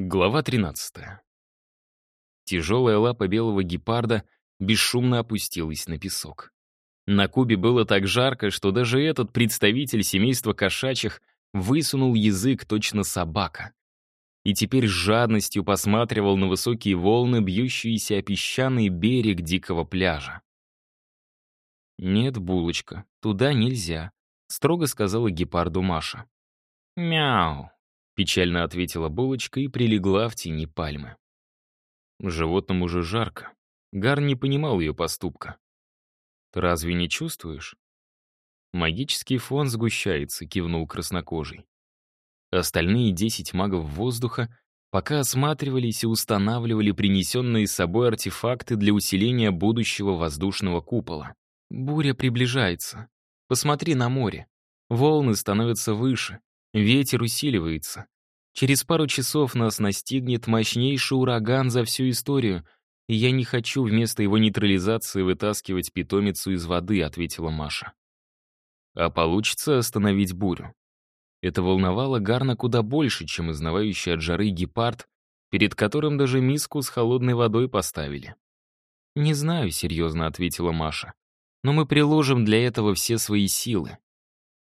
Глава 13. Тяжелая лапа белого гепарда бесшумно опустилась на песок. На Кубе было так жарко, что даже этот представитель семейства кошачьих высунул язык точно собака. И теперь с жадностью посматривал на высокие волны, бьющиеся о песчаный берег дикого пляжа. «Нет, булочка, туда нельзя», — строго сказала гепарду Маша. «Мяу», Печально ответила булочка и прилегла в тени пальмы. Животному уже жарко. Гар не понимал ее поступка. «Ты разве не чувствуешь?» «Магический фон сгущается», — кивнул краснокожий. Остальные десять магов воздуха пока осматривались и устанавливали принесенные с собой артефакты для усиления будущего воздушного купола. «Буря приближается. Посмотри на море. Волны становятся выше. Ветер усиливается. Через пару часов нас настигнет мощнейший ураган за всю историю, и я не хочу вместо его нейтрализации вытаскивать питомицу из воды», — ответила Маша. «А получится остановить бурю?» Это волновало Гарна куда больше, чем изнавающий от жары гепард, перед которым даже миску с холодной водой поставили. «Не знаю», — серьезно ответила Маша. «Но мы приложим для этого все свои силы.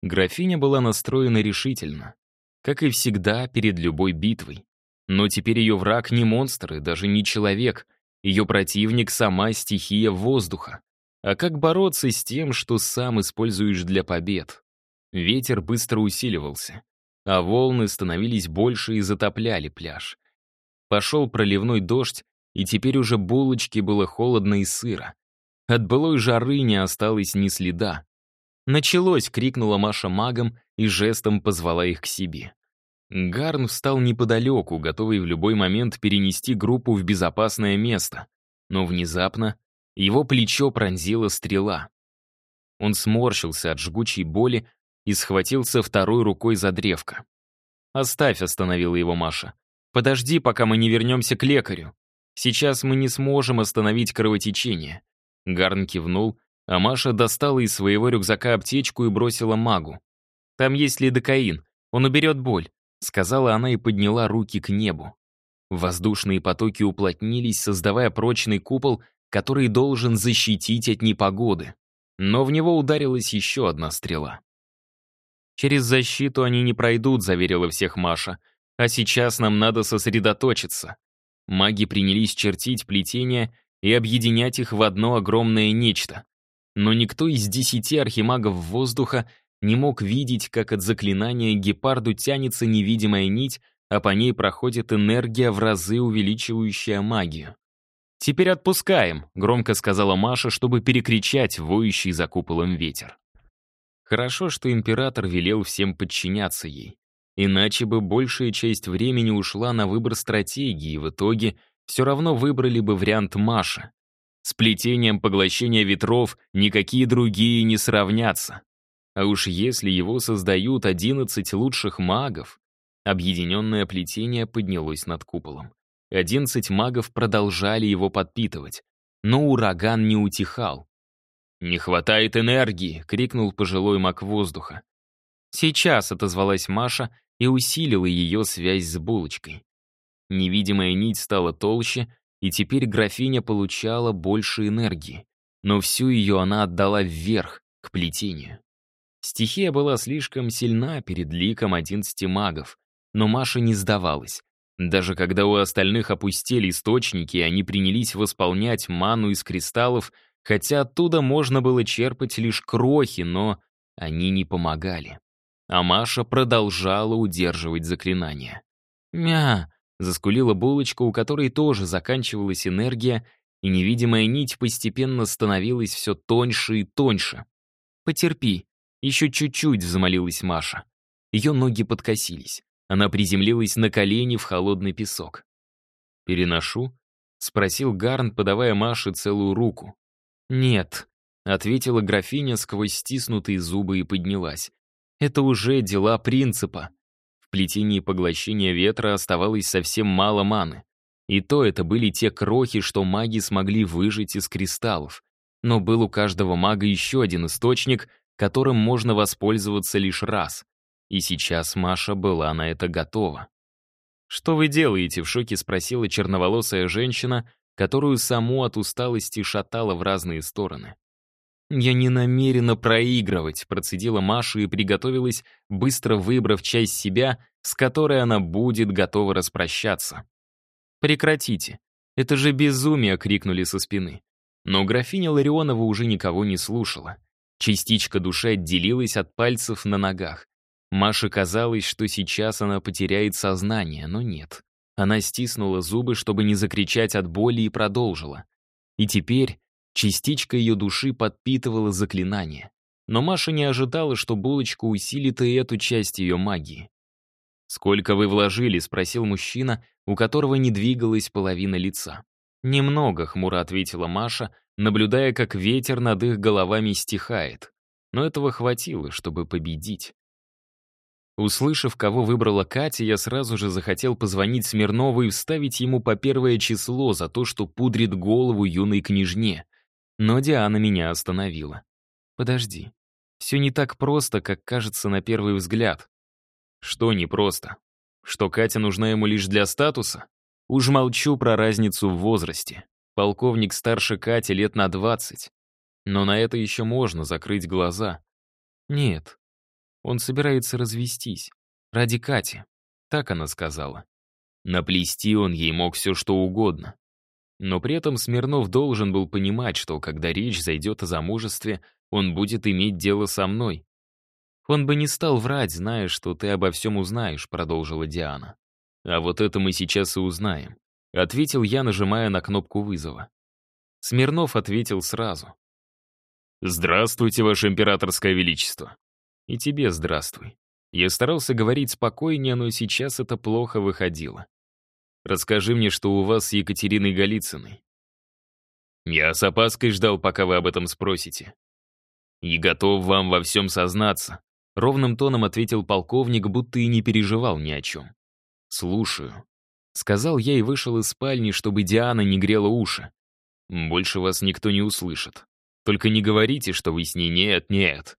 Графиня была настроена решительно, как и всегда перед любой битвой. Но теперь ее враг не монстр и даже не человек, ее противник — сама стихия воздуха. А как бороться с тем, что сам используешь для побед? Ветер быстро усиливался, а волны становились больше и затопляли пляж. Пошел проливной дождь, и теперь уже булочки было холодно и сыро. От былой жары не осталось ни следа. «Началось!» — крикнула Маша магом и жестом позвала их к себе. Гарн встал неподалеку, готовый в любой момент перенести группу в безопасное место. Но внезапно его плечо пронзила стрела. Он сморщился от жгучей боли и схватился второй рукой за древко. «Оставь», — остановила его Маша. «Подожди, пока мы не вернемся к лекарю. Сейчас мы не сможем остановить кровотечение». Гарн кивнул а Маша достала из своего рюкзака аптечку и бросила магу. «Там есть лидокаин, он уберет боль», — сказала она и подняла руки к небу. Воздушные потоки уплотнились, создавая прочный купол, который должен защитить от непогоды. Но в него ударилась еще одна стрела. «Через защиту они не пройдут», — заверила всех Маша. «А сейчас нам надо сосредоточиться». Маги принялись чертить плетения и объединять их в одно огромное нечто. Но никто из десяти архимагов воздуха не мог видеть, как от заклинания гепарду тянется невидимая нить, а по ней проходит энергия в разы увеличивающая магию. «Теперь отпускаем», — громко сказала Маша, чтобы перекричать воющий за куполом ветер. Хорошо, что император велел всем подчиняться ей. Иначе бы большая часть времени ушла на выбор стратегии, и в итоге все равно выбрали бы вариант Маши. С плетением поглощения ветров никакие другие не сравнятся. А уж если его создают 11 лучших магов, объединенное плетение поднялось над куполом. 11 магов продолжали его подпитывать, но ураган не утихал. «Не хватает энергии!» — крикнул пожилой маг воздуха. «Сейчас!» — отозвалась Маша и усилила ее связь с булочкой. Невидимая нить стала толще, и теперь графиня получала больше энергии, но всю ее она отдала вверх, к плетению. Стихия была слишком сильна перед ликом одиннадцати магов, но Маша не сдавалась. Даже когда у остальных опустили источники, они принялись восполнять ману из кристаллов, хотя оттуда можно было черпать лишь крохи, но они не помогали. А Маша продолжала удерживать заклинание. «Мя!» Заскулила булочка, у которой тоже заканчивалась энергия, и невидимая нить постепенно становилась все тоньше и тоньше. «Потерпи, еще чуть-чуть», — взмолилась Маша. Ее ноги подкосились. Она приземлилась на колени в холодный песок. «Переношу?» — спросил Гарн, подавая Маше целую руку. «Нет», — ответила графиня сквозь стиснутые зубы и поднялась. «Это уже дела принципа плетении поглощения ветра оставалось совсем мало маны. И то это были те крохи, что маги смогли выжить из кристаллов. Но был у каждого мага еще один источник, которым можно воспользоваться лишь раз. И сейчас Маша была на это готова. «Что вы делаете?» — в шоке спросила черноволосая женщина, которую саму от усталости шатала в разные стороны. «Я не намерена проигрывать», — процедила Маша и приготовилась, быстро выбрав часть себя, с которой она будет готова распрощаться. «Прекратите. Это же безумие!» — крикнули со спины. Но графиня Ларионова уже никого не слушала. Частичка души отделилась от пальцев на ногах. Маше казалось, что сейчас она потеряет сознание, но нет. Она стиснула зубы, чтобы не закричать от боли, и продолжила. И теперь частичка ее души подпитывала заклинание. Но Маша не ожидала, что булочка усилит и эту часть ее магии. «Сколько вы вложили?» — спросил мужчина, у которого не двигалась половина лица. «Немного», — хмуро ответила Маша, наблюдая, как ветер над их головами стихает. Но этого хватило, чтобы победить. Услышав, кого выбрала Катя, я сразу же захотел позвонить Смирнову и вставить ему по первое число за то, что пудрит голову юной княжне. Но Диана меня остановила. «Подожди. Все не так просто, как кажется на первый взгляд». «Что непросто? Что Катя нужна ему лишь для статуса? Уж молчу про разницу в возрасте. Полковник старше Кати лет на 20. Но на это еще можно закрыть глаза. Нет, он собирается развестись. Ради Кати. Так она сказала. Наплести он ей мог все что угодно. Но при этом Смирнов должен был понимать, что когда речь зайдет о замужестве, он будет иметь дело со мной. «Он бы не стал врать, зная, что ты обо всем узнаешь», — продолжила Диана. «А вот это мы сейчас и узнаем», — ответил я, нажимая на кнопку вызова. Смирнов ответил сразу. «Здравствуйте, Ваше Императорское Величество. И тебе здравствуй. Я старался говорить спокойнее, но сейчас это плохо выходило. Расскажи мне, что у вас с Екатериной Голицыной. Я с опаской ждал, пока вы об этом спросите. И готов вам во всем сознаться. Ровным тоном ответил полковник, будто и не переживал ни о чем. «Слушаю», — сказал я и вышел из спальни, чтобы Диана не грела уши. «Больше вас никто не услышит. Только не говорите, что вы с ней нет, нет.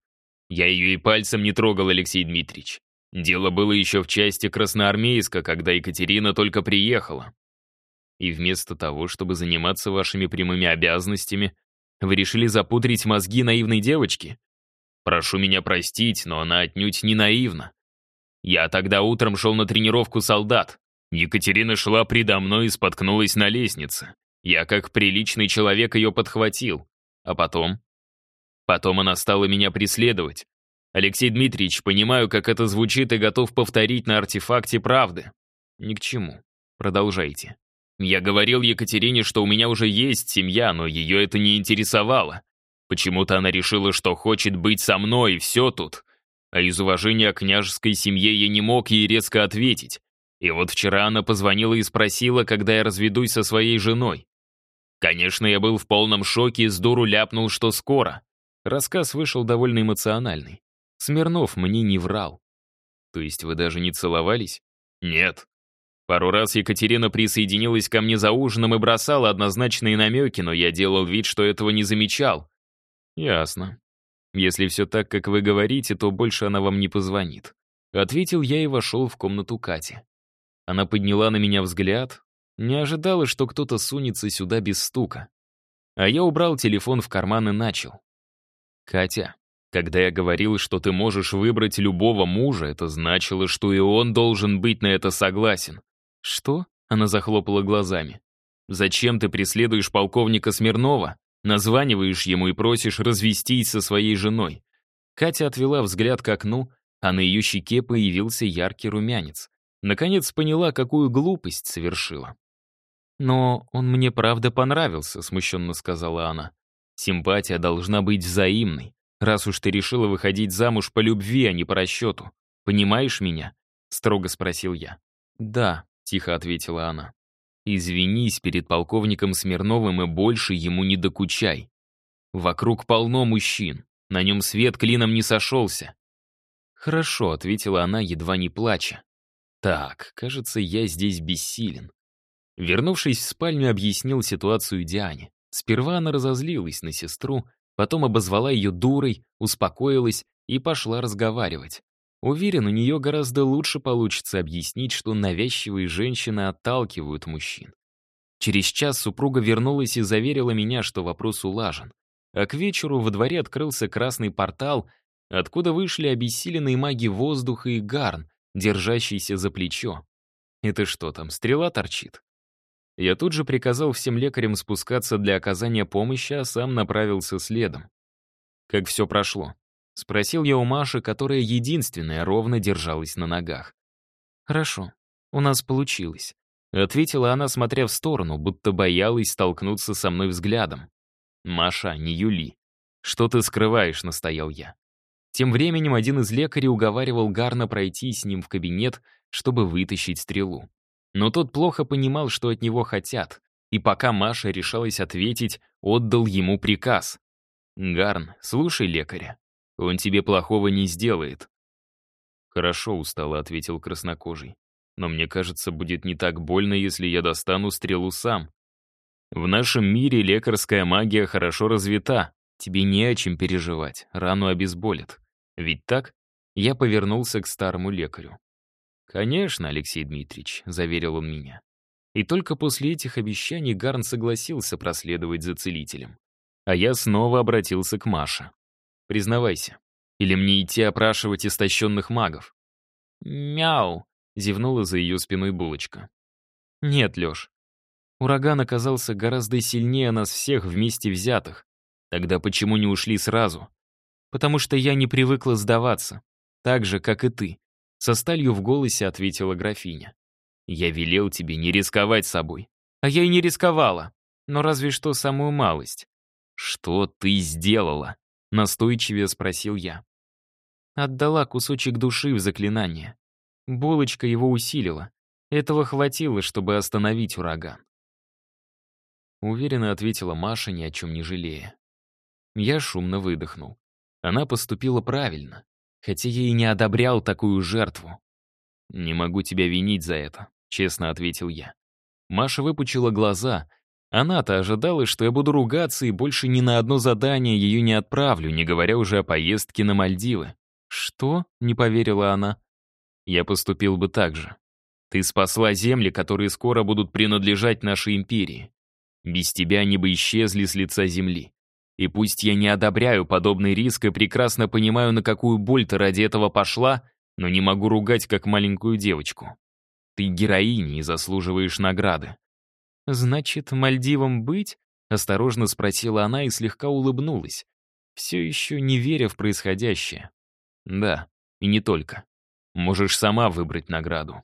Я ее и пальцем не трогал, Алексей Дмитриевич. Дело было еще в части Красноармейска, когда Екатерина только приехала. И вместо того, чтобы заниматься вашими прямыми обязанностями, вы решили запудрить мозги наивной девочки? Прошу меня простить, но она отнюдь не наивна. Я тогда утром шел на тренировку солдат. Екатерина шла предо мной и споткнулась на лестнице. Я, как приличный человек, ее подхватил. А потом? Потом она стала меня преследовать. Алексей Дмитриевич, понимаю, как это звучит и готов повторить на артефакте правды. Ни к чему. Продолжайте. Я говорил Екатерине, что у меня уже есть семья, но ее это не интересовало. Почему-то она решила, что хочет быть со мной, и все тут. А из уважения к княжеской семье я не мог ей резко ответить. И вот вчера она позвонила и спросила, когда я разведусь со своей женой. Конечно, я был в полном шоке и с дуру ляпнул, что скоро. Рассказ вышел довольно эмоциональный. Смирнов мне не врал. То есть вы даже не целовались? Нет. Пару раз Екатерина присоединилась ко мне за ужином и бросала однозначные намеки, но я делал вид, что этого не замечал. Ясно. Если все так, как вы говорите, то больше она вам не позвонит. Ответил я и вошел в комнату Кати. Она подняла на меня взгляд, не ожидала, что кто-то сунется сюда без стука. А я убрал телефон в карман и начал. Катя, когда я говорил, что ты можешь выбрать любого мужа, это значило, что и он должен быть на это согласен. Что? Она захлопала глазами. Зачем ты преследуешь полковника Смирнова? Названиваешь ему и просишь развестись со своей женой. Катя отвела взгляд к окну, а на ее щеке появился яркий румянец. Наконец поняла, какую глупость совершила. «Но он мне правда понравился», — смущенно сказала она. Симпатия должна быть взаимной, раз уж ты решила выходить замуж по любви, а не по расчету. Понимаешь меня?» — строго спросил я. «Да», — тихо ответила она. «Извинись перед полковником Смирновым и больше ему не докучай. Вокруг полно мужчин, на нем свет клином не сошелся». «Хорошо», — ответила она, едва не плача. «Так, кажется, я здесь бессилен». Вернувшись в спальню, объяснил ситуацию Диане. Сперва она разозлилась на сестру, потом обозвала ее дурой, успокоилась и пошла разговаривать. Уверен, у нее гораздо лучше получится объяснить, что навязчивые женщины отталкивают мужчин. Через час супруга вернулась и заверила меня, что вопрос улажен. А к вечеру во дворе открылся красный портал, откуда вышли обессиленные маги воздуха и гарн, держащийся за плечо. Это что там, стрела торчит? Я тут же приказал всем лекарям спускаться для оказания помощи, а сам направился следом. Как все прошло? — спросил я у Маши, которая единственная ровно держалась на ногах. «Хорошо, у нас получилось», — ответила она, смотря в сторону, будто боялась столкнуться со мной взглядом. «Маша, не Юли. Что ты скрываешь?» — настоял я. Тем временем один из лекарей уговаривал Гарна пройти с ним в кабинет, чтобы вытащить стрелу. Но тот плохо понимал, что от него хотят, и пока Маша решалась ответить, отдал ему приказ. «Гарн, слушай лекаря. Он тебе плохого не сделает». «Хорошо», — устало ответил краснокожий. «Но мне кажется, будет не так больно, если я достану стрелу сам. В нашем мире лекарская магия хорошо развита. Тебе не о чем переживать, рану обезболят. Ведь так?» Я повернулся к старому лекарю. «Конечно, Алексей Дмитриевич», — заверил он меня. И только после этих обещаний Гарн согласился проследовать за целителем. А я снова обратился к Маше. Признавайся. Или мне идти опрашивать истощенных магов?» «Мяу!» — зевнула за ее спиной булочка. «Нет, Леш. Ураган оказался гораздо сильнее нас всех вместе взятых. Тогда почему не ушли сразу? Потому что я не привыкла сдаваться. Так же, как и ты. Со сталью в голосе ответила графиня. Я велел тебе не рисковать собой. А я и не рисковала. Но разве что самую малость. Что ты сделала? Настойчивее спросил я. Отдала кусочек души в заклинание. Булочка его усилила. Этого хватило, чтобы остановить ураган. Уверенно ответила Маша, ни о чем не жалея. Я шумно выдохнул. Она поступила правильно, хотя я и не одобрял такую жертву. «Не могу тебя винить за это», — честно ответил я. Маша выпучила глаза, она-то ожидала, что я буду ругаться и больше ни на одно задание ее не отправлю, не говоря уже о поездке на Мальдивы. «Что?» — не поверила она. «Я поступил бы так же. Ты спасла земли, которые скоро будут принадлежать нашей империи. Без тебя они бы исчезли с лица земли. И пусть я не одобряю подобный риск и прекрасно понимаю, на какую боль ты ради этого пошла, но не могу ругать как маленькую девочку. Ты героиня и заслуживаешь награды. «Значит, Мальдивам быть?» — осторожно спросила она и слегка улыбнулась, все еще не веря в происходящее. «Да, и не только. Можешь сама выбрать награду».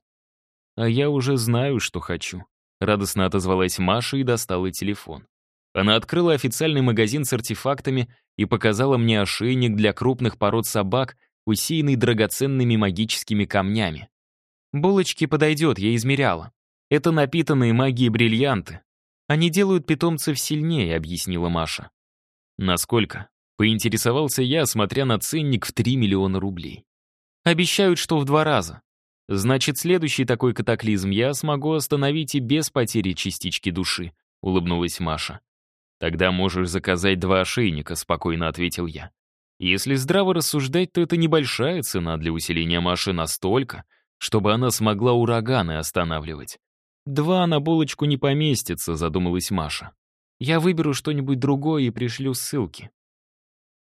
«А я уже знаю, что хочу», — радостно отозвалась Маша и достала телефон. Она открыла официальный магазин с артефактами и показала мне ошейник для крупных пород собак, усеянный драгоценными магическими камнями. «Булочки подойдет, я измеряла. Это напитанные магией бриллианты. Они делают питомцев сильнее, объяснила Маша. Насколько? Поинтересовался я, смотря на ценник в 3 миллиона рублей. Обещают, что в два раза. Значит, следующий такой катаклизм я смогу остановить и без потери частички души, улыбнулась Маша. Тогда можешь заказать два ошейника, спокойно ответил я. Если здраво рассуждать, то это небольшая цена для усиления Маши настолько, чтобы она смогла ураганы останавливать. «Два на булочку не поместится», — задумалась Маша. «Я выберу что-нибудь другое и пришлю ссылки».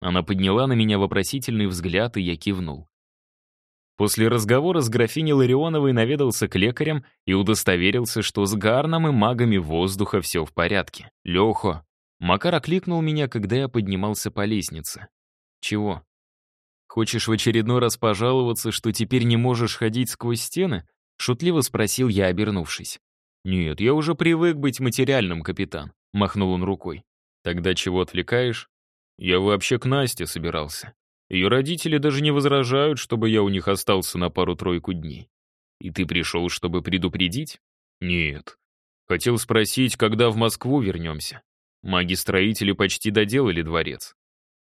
Она подняла на меня вопросительный взгляд, и я кивнул. После разговора с графиней Ларионовой наведался к лекарям и удостоверился, что с Гарном и магами воздуха все в порядке. «Лехо!» Макар окликнул меня, когда я поднимался по лестнице. «Чего? Хочешь в очередной раз пожаловаться, что теперь не можешь ходить сквозь стены?» Шутливо спросил я, обернувшись. «Нет, я уже привык быть материальным, капитан», — махнул он рукой. «Тогда чего отвлекаешь?» «Я вообще к Насте собирался. Ее родители даже не возражают, чтобы я у них остался на пару-тройку дней. И ты пришел, чтобы предупредить?» «Нет. Хотел спросить, когда в Москву вернемся. Маги-строители почти доделали дворец».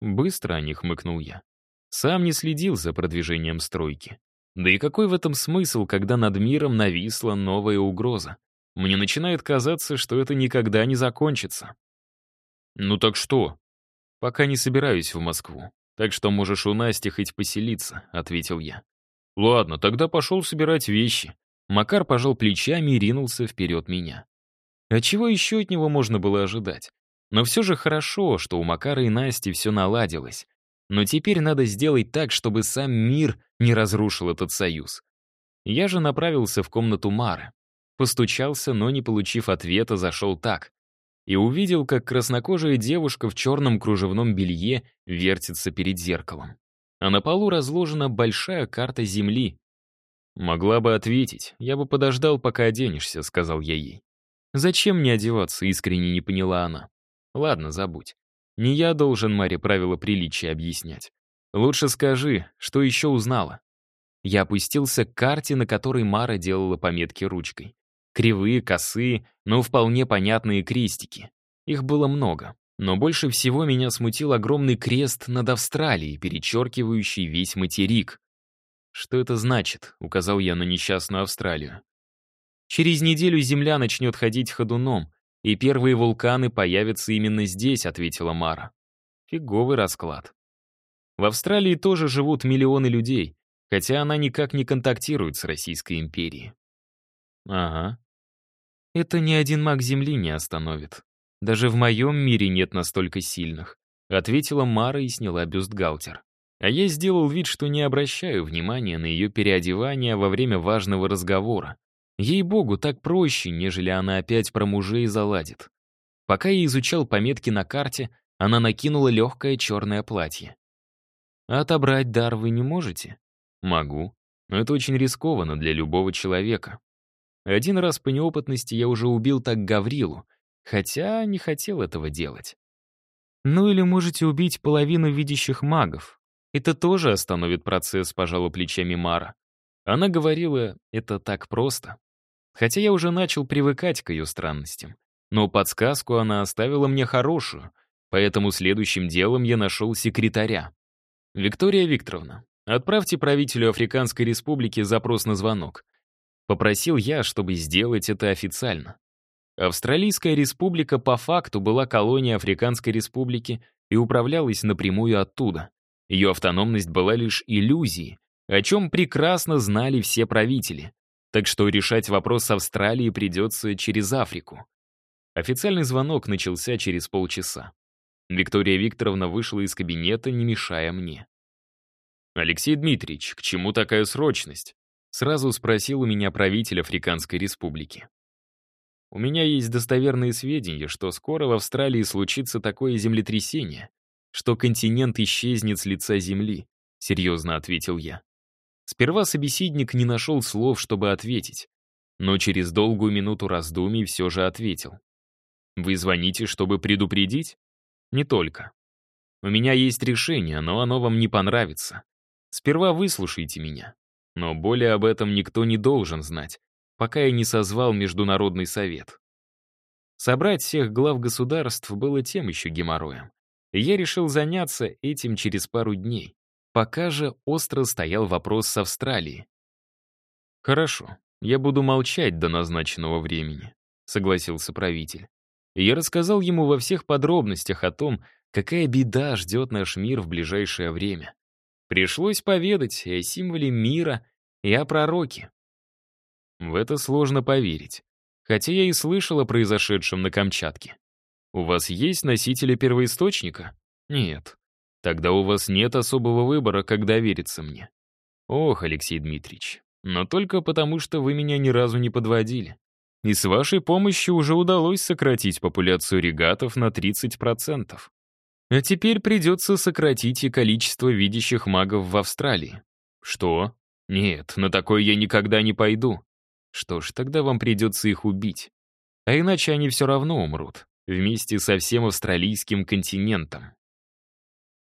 «Быстро о них», — хмыкнул я. Сам не следил за продвижением стройки. Да и какой в этом смысл, когда над миром нависла новая угроза? Мне начинает казаться, что это никогда не закончится. «Ну так что?» «Пока не собираюсь в Москву, так что можешь у Насти хоть поселиться», — ответил я. Ладно, тогда пошел собирать вещи. Макар пожал плечами и ринулся вперед меня. А чего еще от него можно было ожидать? Но все же хорошо, что у Макара и Насти все наладилось. Но теперь надо сделать так, чтобы сам мир не разрушил этот союз. Я же направился в комнату Мары. Постучался, но, не получив ответа, зашел так. И увидел, как краснокожая девушка в черном кружевном белье вертится перед зеркалом. А на полу разложена большая карта Земли. «Могла бы ответить, я бы подождал, пока оденешься», — сказал я ей. «Зачем мне одеваться?» — искренне не поняла она. «Ладно, забудь. Не я должен Маре правила приличия объяснять. Лучше скажи, что еще узнала?» Я опустился к карте, на которой Мара делала пометки ручкой. Кривые, косые, но вполне понятные крестики. Их было много. Но больше всего меня смутил огромный крест над Австралией, перечеркивающий весь материк. «Что это значит?» — указал я на несчастную Австралию. «Через неделю Земля начнет ходить ходуном, и первые вулканы появятся именно здесь», — ответила Мара. Фиговый расклад. В Австралии тоже живут миллионы людей, хотя она никак не контактирует с Российской империей. Ага. Это ни один маг Земли не остановит. Даже в моем мире нет настолько сильных, ответила Мара и сняла бюстгальтер. А я сделал вид, что не обращаю внимания на ее переодевание во время важного разговора. Ей-богу, так проще, нежели она опять про мужей заладит. Пока я изучал пометки на карте, она накинула легкое черное платье. «Отобрать дар вы не можете?» «Могу, но это очень рискованно для любого человека. Один раз по неопытности я уже убил так Гаврилу, хотя не хотел этого делать. Ну или можете убить половину видящих магов. Это тоже остановит процесс, пожала плечами Мара. Она говорила, это так просто. Хотя я уже начал привыкать к ее странностям. Но подсказку она оставила мне хорошую, поэтому следующим делом я нашел секретаря. «Виктория Викторовна, отправьте правителю Африканской Республики запрос на звонок. Попросил я, чтобы сделать это официально. Австралийская республика по факту была колонией Африканской республики и управлялась напрямую оттуда. Ее автономность была лишь иллюзией, о чем прекрасно знали все правители. Так что решать вопрос с Австралией придется через Африку. Официальный звонок начался через полчаса. Виктория Викторовна вышла из кабинета, не мешая мне. «Алексей Дмитриевич, к чему такая срочность?» Сразу спросил у меня правитель Африканской республики. У меня есть достоверные сведения, что скоро в Австралии случится такое землетрясение, что континент исчезнет с лица Земли, серьезно ответил я. Сперва собеседник не нашел слов, чтобы ответить, но через долгую минуту раздумий все же ответил. «Вы звоните, чтобы предупредить?» «Не только. У меня есть решение, но оно вам не понравится. Сперва выслушайте меня. Но более об этом никто не должен знать, пока я не созвал Международный совет. Собрать всех глав государств было тем еще геморроем. я решил заняться этим через пару дней. Пока же остро стоял вопрос с Австралией. «Хорошо, я буду молчать до назначенного времени», — согласился правитель. И я рассказал ему во всех подробностях о том, какая беда ждет наш мир в ближайшее время. Пришлось поведать и о символе мира, и о пророке. В это сложно поверить, хотя я и слышал о произошедшем на Камчатке. У вас есть носители первоисточника? Нет. Тогда у вас нет особого выбора, как довериться мне. Ох, Алексей Дмитриевич, но только потому, что вы меня ни разу не подводили. И с вашей помощью уже удалось сократить популяцию регатов на 30%. А теперь придется сократить и количество видящих магов в Австралии. Что? Нет, на такое я никогда не пойду. Что ж, тогда вам придется их убить. А иначе они все равно умрут, вместе со всем австралийским континентом.